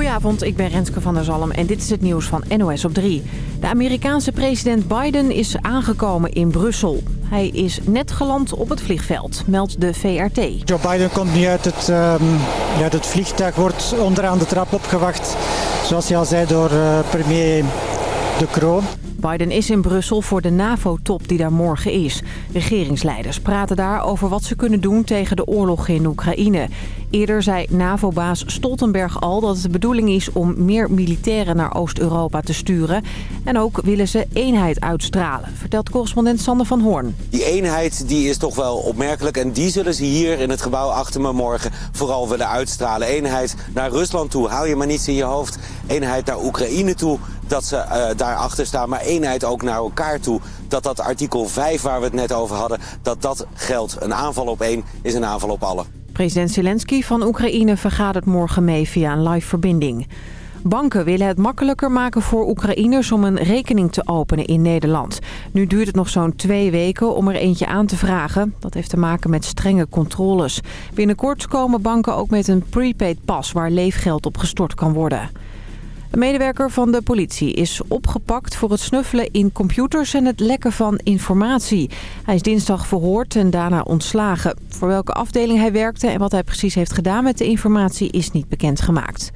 Goedenavond, ik ben Renske van der Zalm en dit is het nieuws van NOS op 3. De Amerikaanse president Biden is aangekomen in Brussel. Hij is net geland op het vliegveld, meldt de VRT. Joe Biden komt nu uit het, uit het vliegtuig, wordt onderaan de trap opgewacht. Zoals hij al zei door uh, premier De Croo. Biden is in Brussel voor de NAVO-top die daar morgen is. Regeringsleiders praten daar over wat ze kunnen doen tegen de oorlog in Oekraïne. Eerder zei NAVO-baas Stoltenberg al dat het de bedoeling is om meer militairen naar Oost-Europa te sturen. En ook willen ze eenheid uitstralen, vertelt correspondent Sander van Hoorn. Die eenheid die is toch wel opmerkelijk en die zullen ze hier in het gebouw achter me morgen vooral willen uitstralen. Eenheid naar Rusland toe, haal je maar niets in je hoofd. Eenheid naar Oekraïne toe, dat ze uh, daarachter staan. Maar eenheid ook naar elkaar toe. Dat dat artikel 5 waar we het net over hadden, dat dat geldt. Een aanval op één is een aanval op alle. President Zelensky van Oekraïne vergadert morgen mee via een live verbinding. Banken willen het makkelijker maken voor Oekraïners om een rekening te openen in Nederland. Nu duurt het nog zo'n twee weken om er eentje aan te vragen. Dat heeft te maken met strenge controles. Binnenkort komen banken ook met een prepaid pas waar leefgeld op gestort kan worden. Een medewerker van de politie is opgepakt voor het snuffelen in computers en het lekken van informatie. Hij is dinsdag verhoord en daarna ontslagen. Voor welke afdeling hij werkte en wat hij precies heeft gedaan met de informatie is niet bekendgemaakt.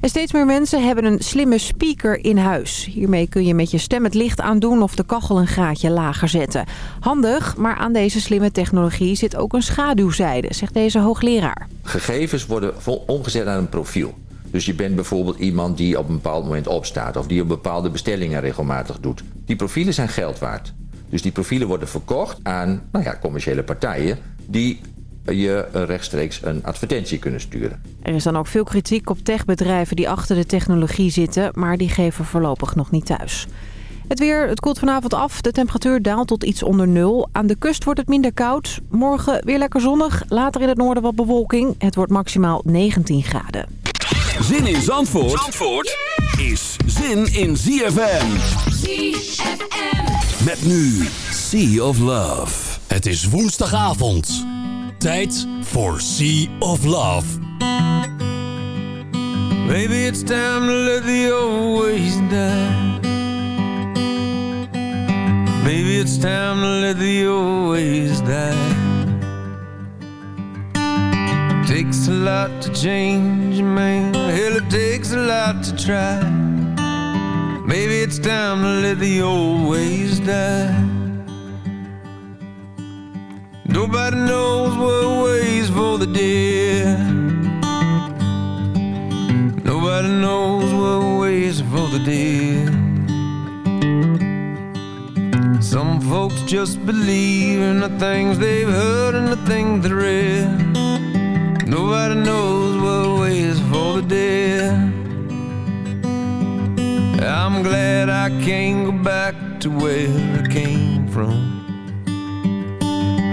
En steeds meer mensen hebben een slimme speaker in huis. Hiermee kun je met je stem het licht aandoen of de kachel een graadje lager zetten. Handig, maar aan deze slimme technologie zit ook een schaduwzijde, zegt deze hoogleraar. Gegevens worden omgezet naar een profiel. Dus je bent bijvoorbeeld iemand die op een bepaald moment opstaat... of die op bepaalde bestellingen regelmatig doet. Die profielen zijn geld waard. Dus die profielen worden verkocht aan nou ja, commerciële partijen... die je rechtstreeks een advertentie kunnen sturen. Er is dan ook veel kritiek op techbedrijven die achter de technologie zitten... maar die geven voorlopig nog niet thuis. Het weer, het koelt vanavond af. De temperatuur daalt tot iets onder nul. Aan de kust wordt het minder koud. Morgen weer lekker zonnig. Later in het noorden wat bewolking. Het wordt maximaal 19 graden. Zin in Zandvoort, Zandvoort is zin in ZFM. ZFM. Met nu Sea of Love. Het is woensdagavond. Tijd voor Sea of Love. Maybe it's time to let the old ways die. Maybe it's time to let the old ways die. Takes a lot to change a man. Hell, it takes a lot to try. Maybe it's time to let the old ways die. Nobody knows what ways for the dead Nobody knows what ways for the dead Some folks just believe in the things they've heard and the things they read Nobody knows what waits for the dead I'm glad I can't go back to where I came from.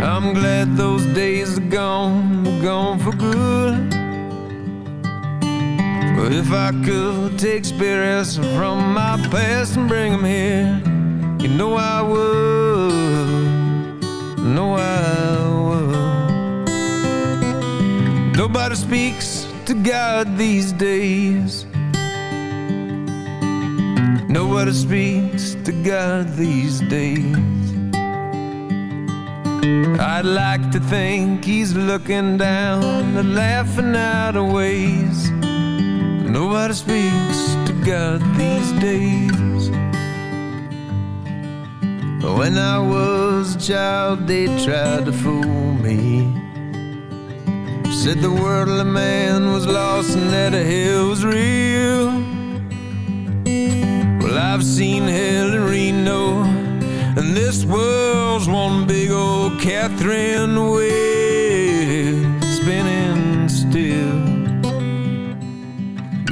I'm glad those days are gone, gone for good. But if I could take spirits from my past and bring them here You know I would, know I would Nobody speaks to God these days. Nobody speaks to God these days. I'd like to think he's looking down and laughing out of ways. Nobody speaks to God these days. When I was a child they tried to fool me Said the worldly man was lost and that hell was real. Well, I've seen hell in Reno And this world's one big old Catherine wheel Spinning still.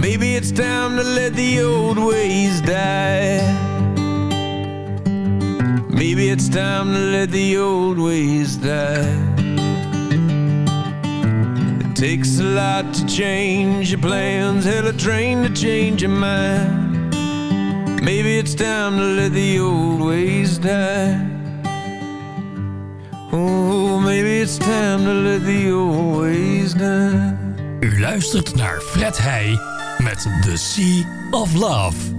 Maybe it's time to let the old ways die. Maybe it's time to let the old ways die Takes a lot to change your plans Hell, a train to change your mind. Maybe it's time to let the old ways die. Oh, maybe it's time to let the old ways die. U luistert naar Fred Heij met The Sea of Love.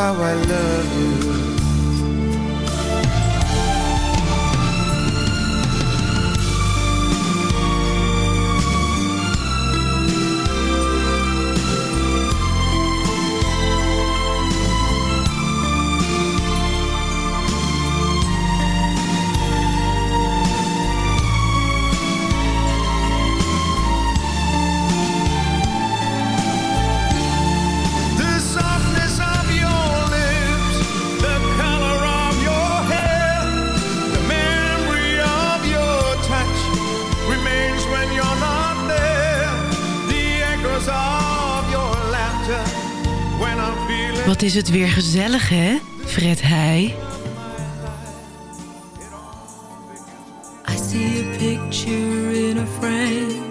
how I love you Wat is het weer gezellig, hè? Fred Heij. I see a picture in a frame.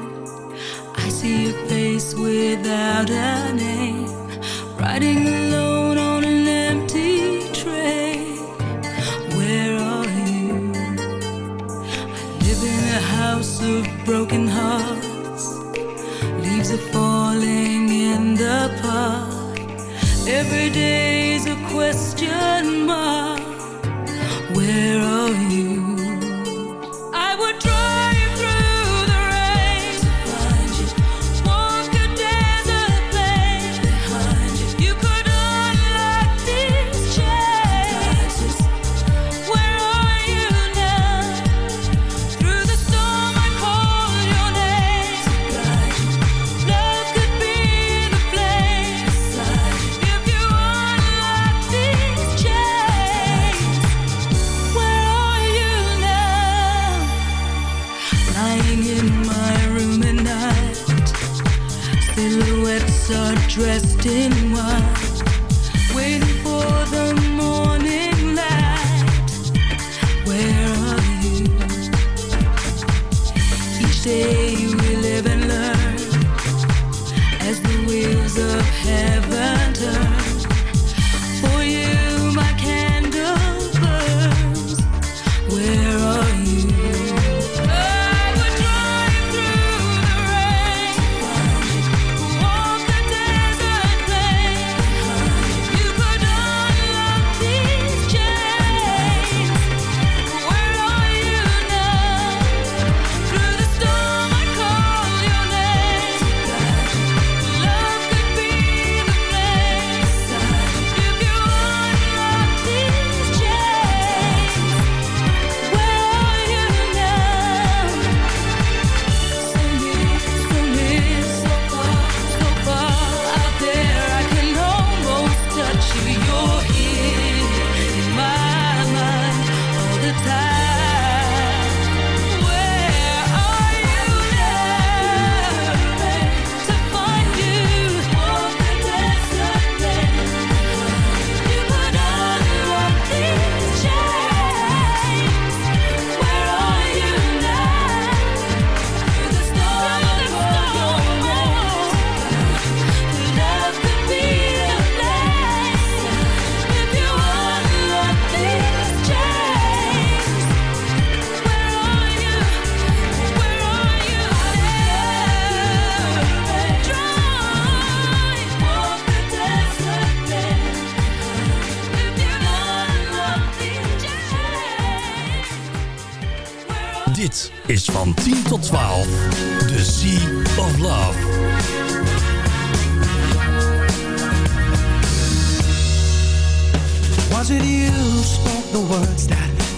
I see a face without a name. Riding alone on an empty train. Where are you? I live in a house of broken hearts. Leaves are falling Every day's a question mark. Where in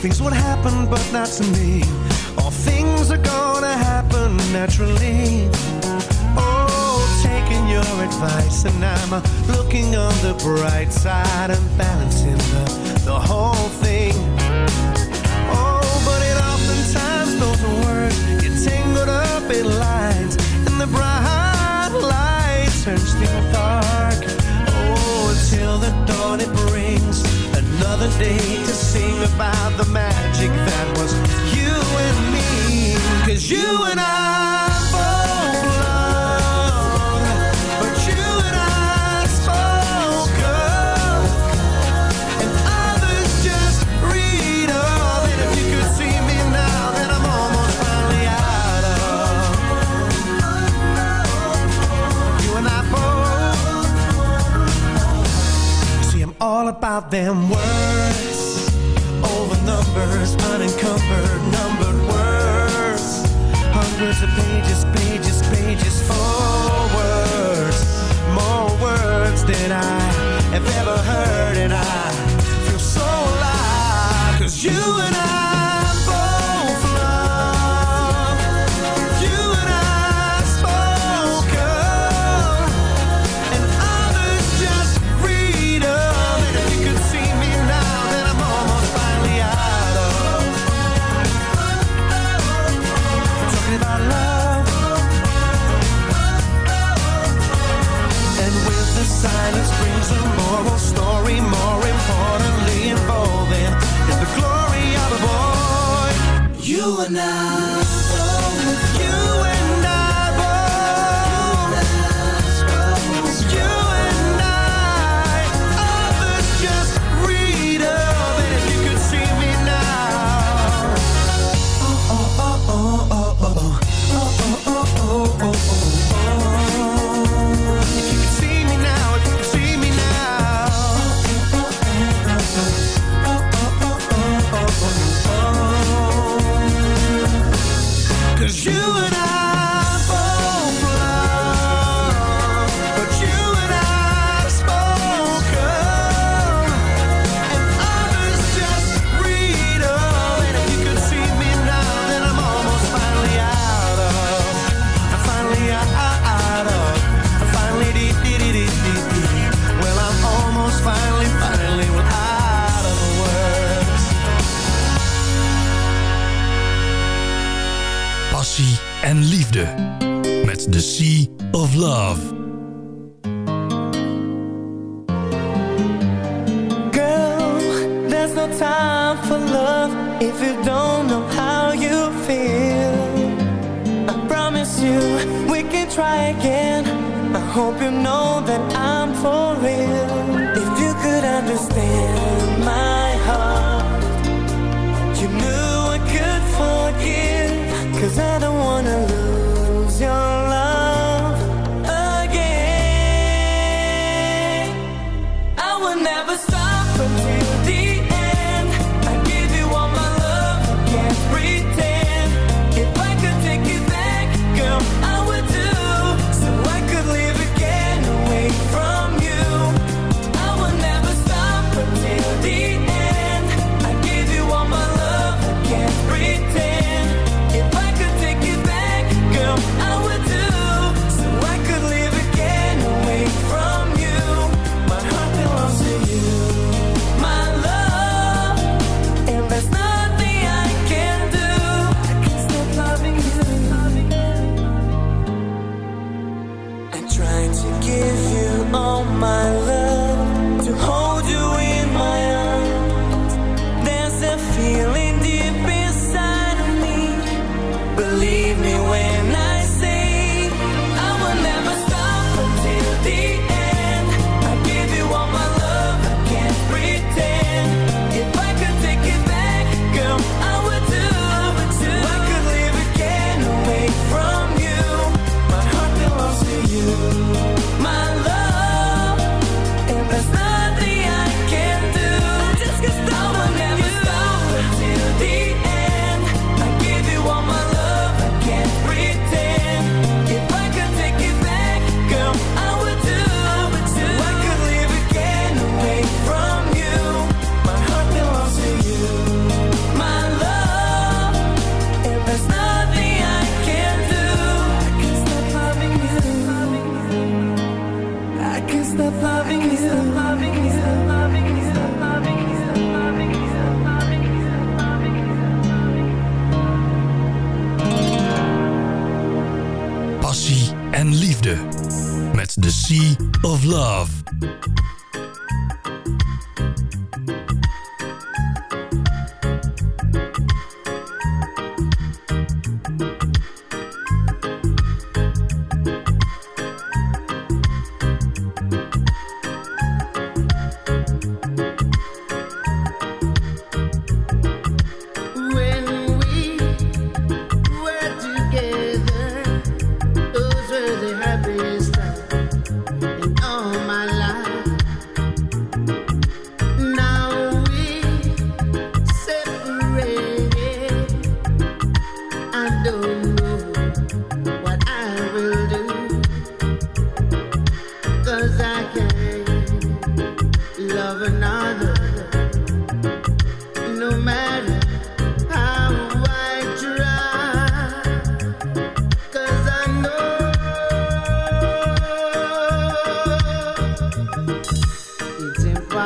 Things would happen, but not to me. All things are gonna happen naturally. Oh, taking your advice, and I'm uh, looking on the bright side and balancing the, the whole thing. Oh, but it oftentimes those words get tangled up in lines, and the bright light turns to dark. Oh, until the dawn it brings another day to sing about the magic that was you and me. Cause you and I both but you and I spoke up, and just. And if you could see me now, then I'm almost finally out of. You and I both. See, I'm all about them words Sea of Love. Girl, there's no time for love if you don't know how you feel. I promise you, we can try again. I hope you know that I'm for real. If you could understand my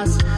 us.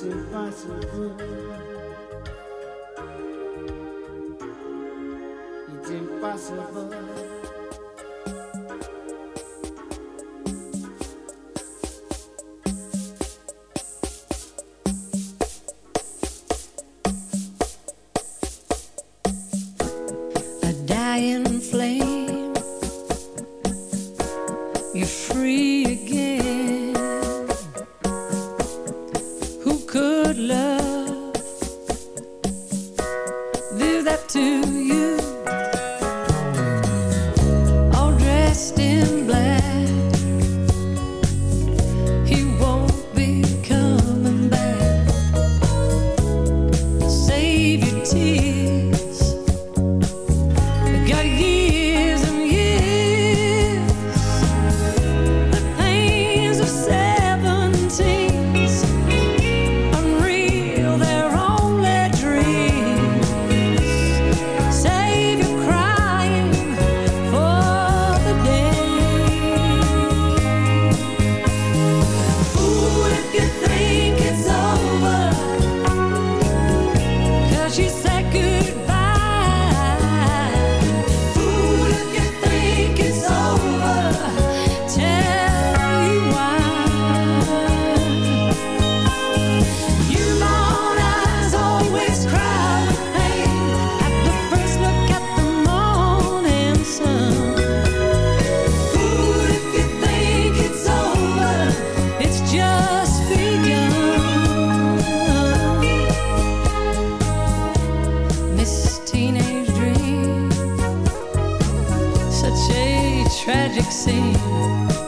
It's impossible. It's impossible. tragic scene.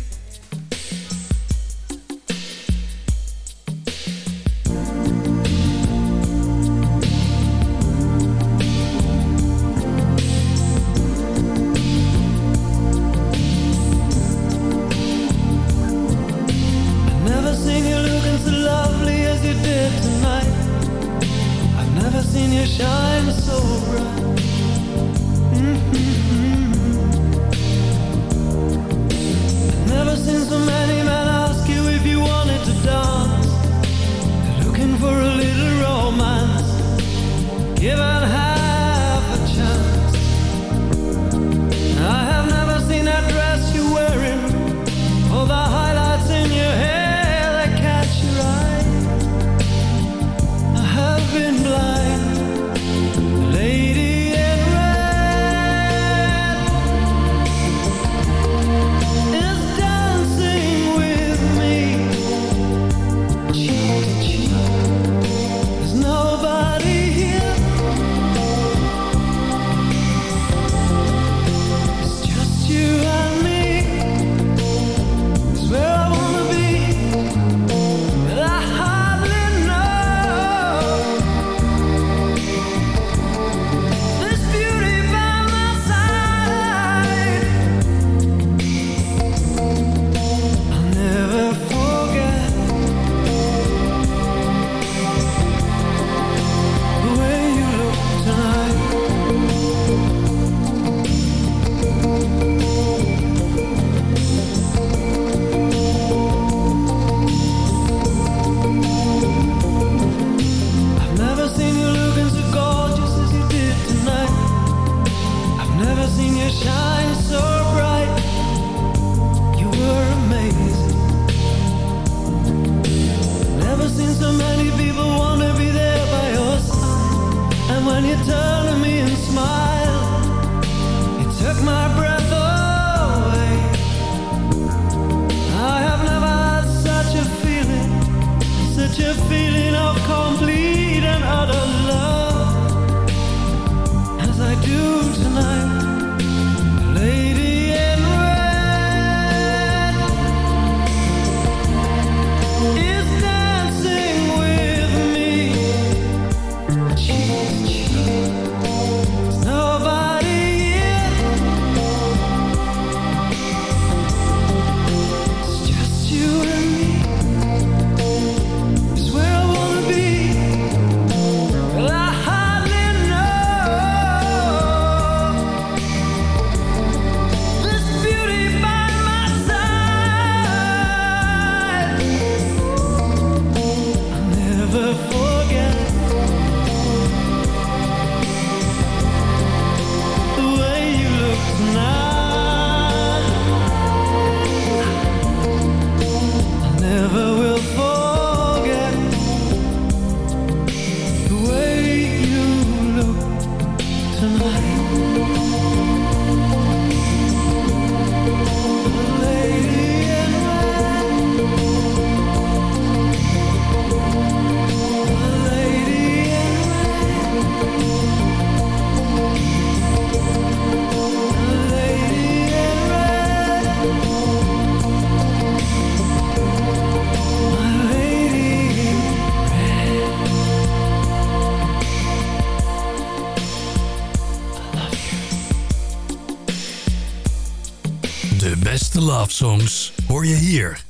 love songs hoor je hier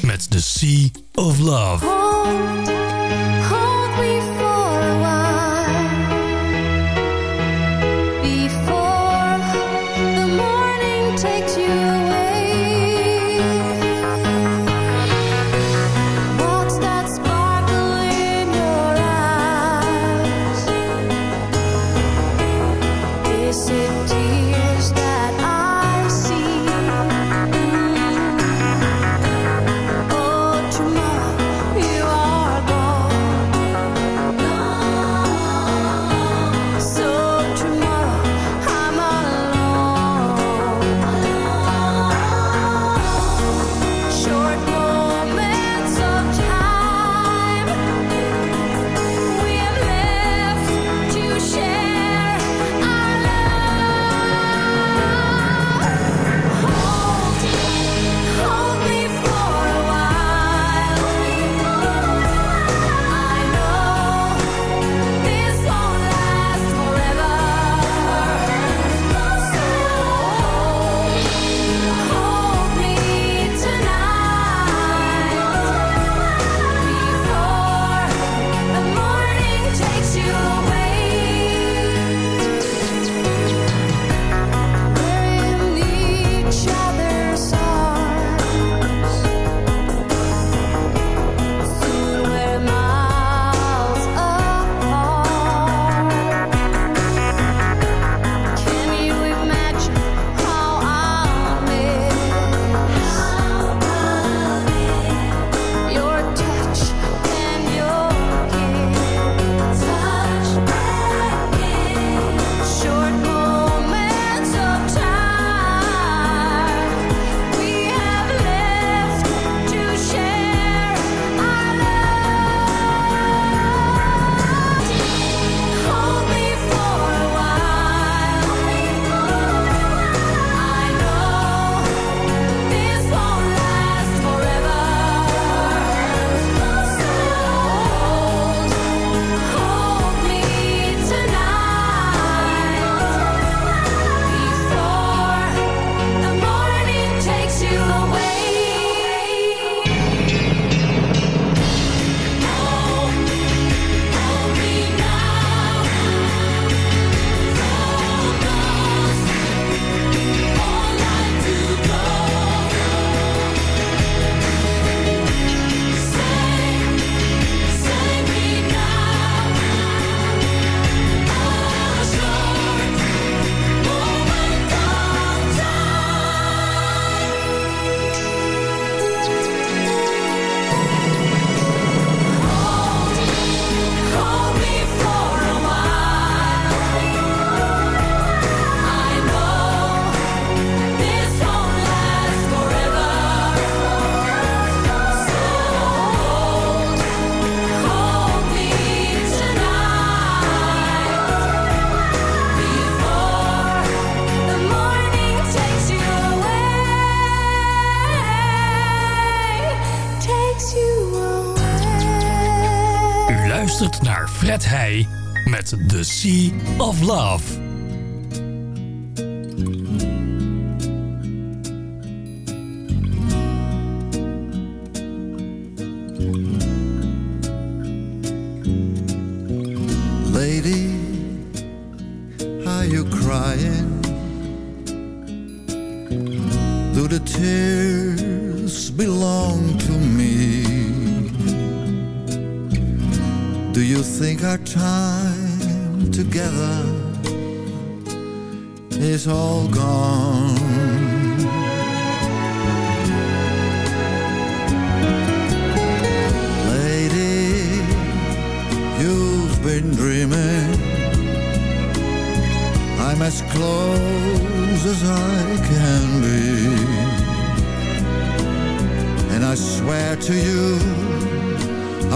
met The Sea of Love.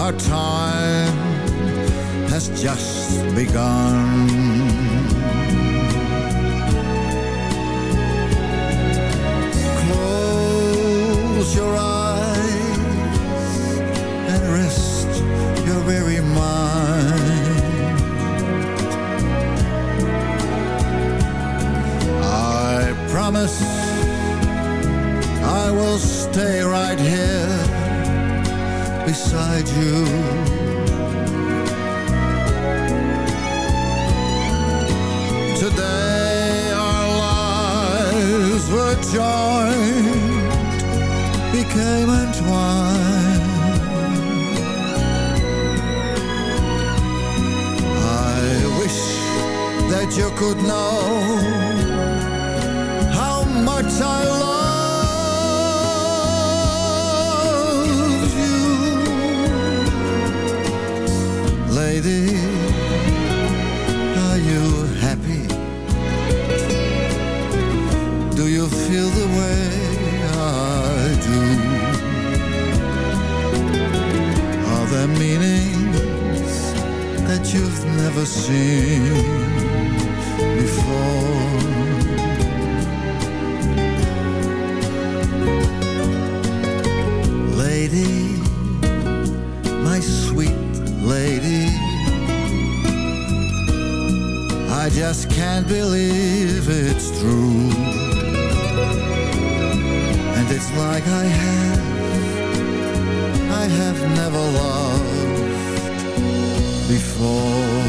our time has just begun. Close your eyes and rest your weary mind. I promise I will stay right here beside you. Today our lives were joined Became entwined. I wish that you could know How much I never seen before. Lady, my sweet lady I just can't believe it's true. And it's like I have I have never loved before.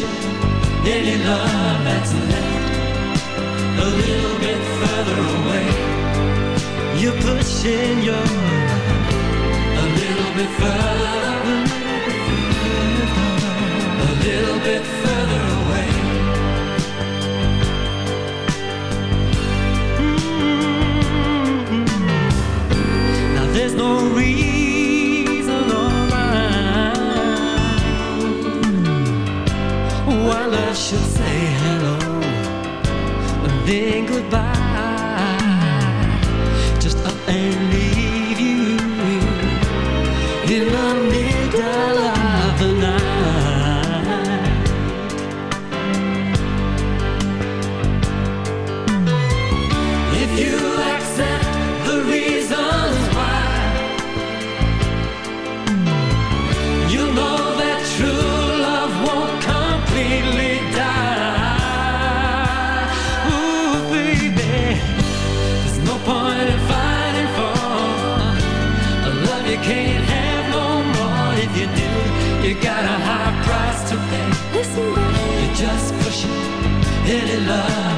station, nearly love that's left, a little bit further away. You're pushing your a little bit further, a little bit further away. Mm -hmm. Now there's no reason think goodbye. penny love.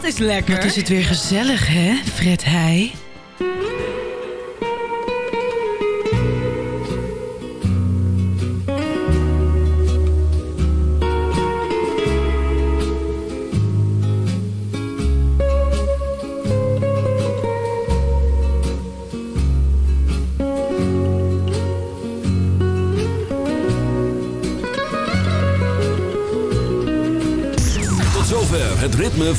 dat is lekker. Wat is het weer gezellig, hè, Fred Heij?